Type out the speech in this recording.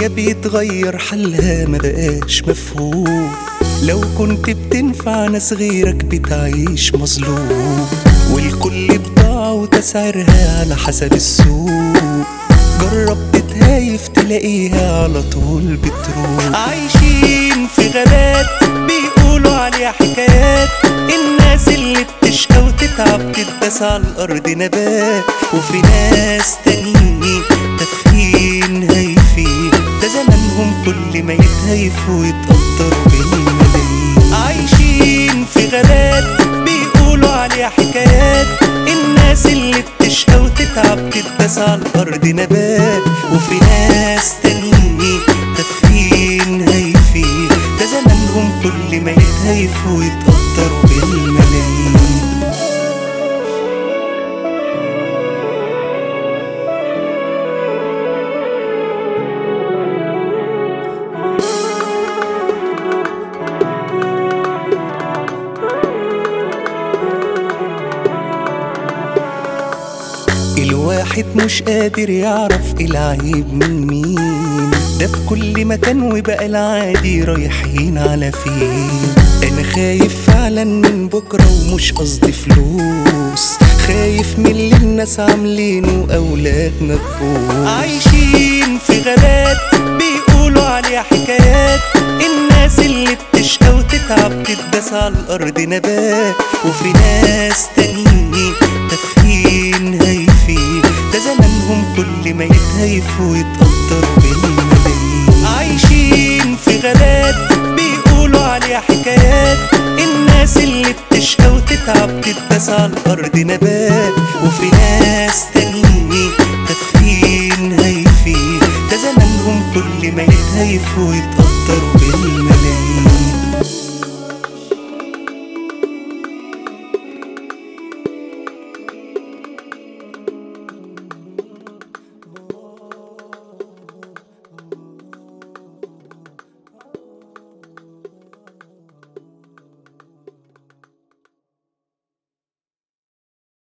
بيتغير حلها بقاش مفهوم. لو كنت بتنفع ناس غيرك بتعيش مظلوم. والكل بضاعة وتسعيرها على حسب السوق. جرب تتهايف تلاقيها على طول بتروح. عايشين في غابات بيقولوا عليها حكايات. الناس اللي بتشقى وتتعب تتداس على الأرض نبات. وفي ناس تانيين زمانهم كل ما يتهيفوا يتقدروا بالملايين. عايشين في غابات بيقولوا عليها حكايات. الناس اللي بتشقى وتتعب تتداس على الأرض نبات. وفي ناس تانيين تافهين هايفين ده زمانهم كل ما يتهيفوا يتقدروا بالملايين. الواحد مش قادر يعرف العيب من مين. ده في كل مكان وبقى العادي رايحين على فين. أنا خايف فعلا من بكرة ومش قصدي فلوس. خايف من اللي الناس عاملينه اولادنا تبوظ عايشين في غابات بيقولوا عليها حكايات. الناس اللي بتشقى وتتعب تتداس على الأرض نبات. وفي ناس تانيين يتهيفوا يتقدروا بالملايين؟ عايشين في غابات بيقولوا عليها حكايات. الناس اللي بتشقى وتتعب تتداس على الأرض نبات. وفي ناس تانيين تافهين هايفين ده زمانهم كل ما يتهيفوا يتقدروا بالملايين.